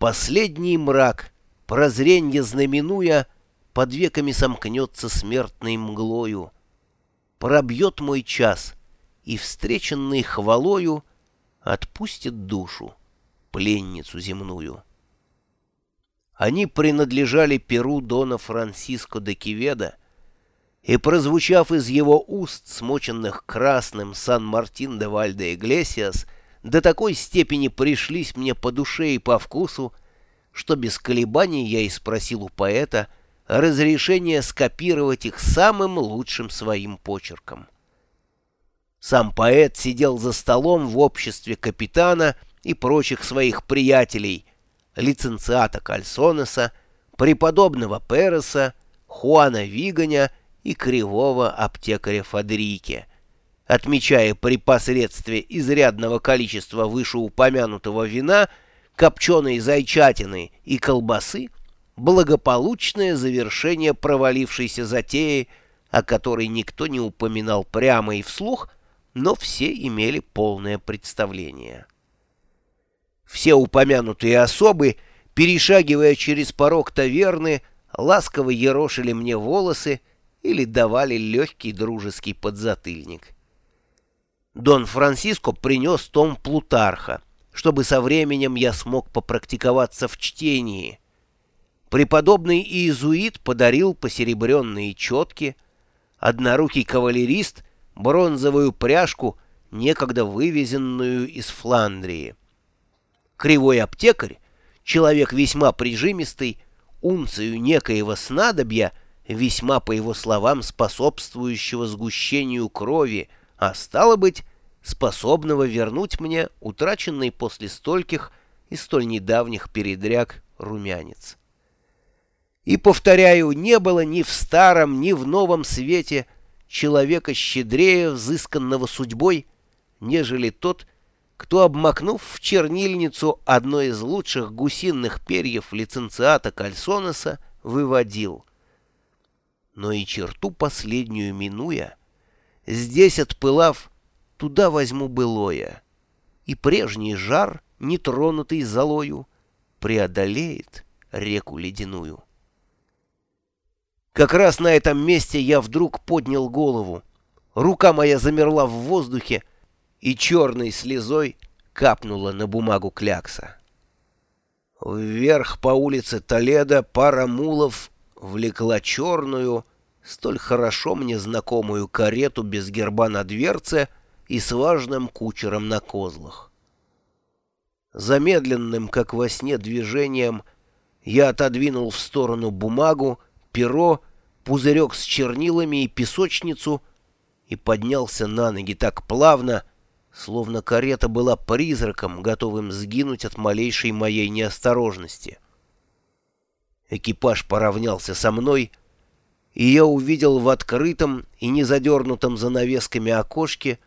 Последний мрак, прозренье знаменуя, Под веками сомкнется смертной мглою. Пробьет мой час, и, встреченный хвалою, Отпустит душу, пленницу земную. Они принадлежали Перу Дона Франсиско де Киведа, и, прозвучав из его уст, смоченных красным Сан-Мартин де Вальде-Иглесиас, до такой степени пришлись мне по душе и по вкусу, что без колебаний я и спросил у поэта разрешение скопировать их самым лучшим своим почерком. Сам поэт сидел за столом в обществе капитана и прочих своих приятелей, лиценциата Кальсонеса, преподобного Переса, Хуана Виганя и кривого аптекаря Фадрики, отмечая при посредстве изрядного количества вышеупомянутого вина, копченой зайчатины и колбасы благополучное завершение провалившейся затеи, о которой никто не упоминал прямо и вслух, но все имели полное представление. Все упомянутые особы, перешагивая через порог таверны, ласково ерошили мне волосы, или давали легкий дружеский подзатыльник. Дон Франциско принес том Плутарха, чтобы со временем я смог попрактиковаться в чтении. Преподобный иезуит подарил посеребренные четки, однорукий кавалерист — бронзовую пряжку, некогда вывезенную из Фландрии. Кривой аптекарь, человек весьма прижимистый, унцию некоего снадобья — весьма, по его словам, способствующего сгущению крови, а стало быть, способного вернуть мне утраченный после стольких и столь недавних передряг румянец. И, повторяю, не было ни в старом, ни в новом свете человека щедрее взысканного судьбой, нежели тот, кто, обмакнув в чернильницу одно из лучших гусиных перьев лиценциата Кальсонеса, выводил — но и черту последнюю минуя, здесь отпылав, туда возьму былое, и прежний жар, нетронутый золою, преодолеет реку ледяную. Как раз на этом месте я вдруг поднял голову. Рука моя замерла в воздухе, и черной слезой капнула на бумагу клякса. Вверх по улице Толедо пара мулов влекла черную, столь хорошо мне знакомую карету без герба на дверце и с важным кучером на козлах. Замедленным, как во сне, движением я отодвинул в сторону бумагу, перо, пузырек с чернилами и песочницу и поднялся на ноги так плавно, словно карета была призраком, готовым сгинуть от малейшей моей неосторожности. Экипаж поравнялся со мной, и я увидел в открытом и незадернутом занавесками окошке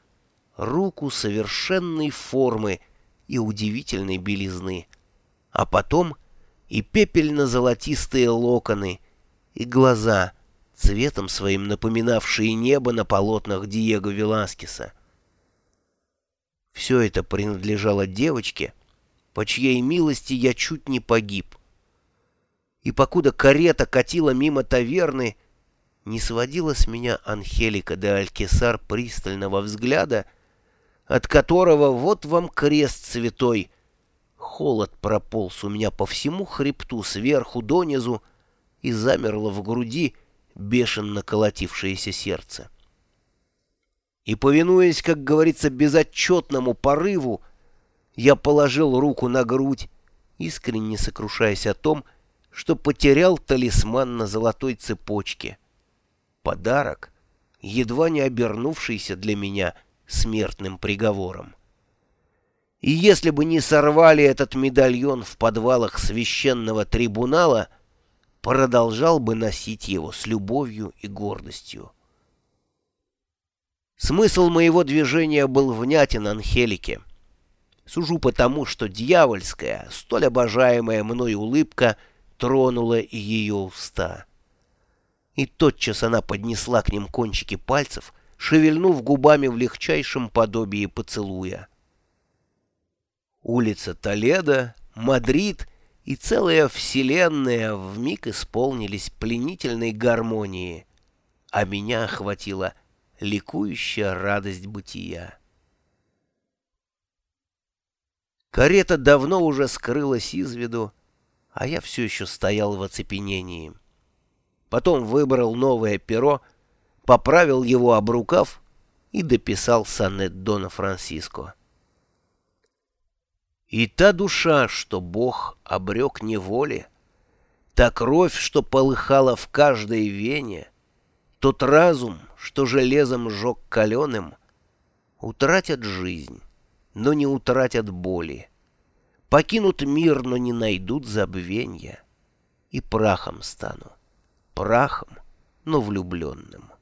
руку совершенной формы и удивительной белизны, а потом и пепельно-золотистые локоны, и глаза, цветом своим напоминавшие небо на полотнах Диего Веласкеса. Все это принадлежало девочке, по чьей милости я чуть не погиб. И покуда карета катила мимо таверны, не сводила с меня Анхелика де Алькесар пристального взгляда, от которого вот вам крест святой. Холод прополз у меня по всему хребту сверху донизу и замерло в груди бешено колотившееся сердце. И, повинуясь, как говорится, безотчетному порыву, я положил руку на грудь, искренне сокрушаясь о том, что потерял талисман на золотой цепочке — подарок, едва не обернувшийся для меня смертным приговором. И если бы не сорвали этот медальон в подвалах священного трибунала, продолжал бы носить его с любовью и гордостью. Смысл моего движения был внятен Анхелике. Сужу потому, что дьявольская, столь обожаемая мной улыбка тронула ее уста и тотчас она поднесла к ним кончики пальцев, шевельнув губами в легчайшем подобии поцелуя. Улица Толедо, Мадрид и целая вселенная вмиг исполнились пленительной гармонии, а меня охватила ликующая радость бытия. Карета давно уже скрылась из виду, а я все еще стоял в оцепенении. Потом выбрал новое перо, поправил его об рукав и дописал сонет Дона Франциско. И та душа, что Бог обрек неволе, та кровь, что полыхала в каждой вене, тот разум, что железом жег каленым, утратят жизнь, но не утратят боли, покинут мир, но не найдут забвенья, и прахом стану, прахом, но влюбленным.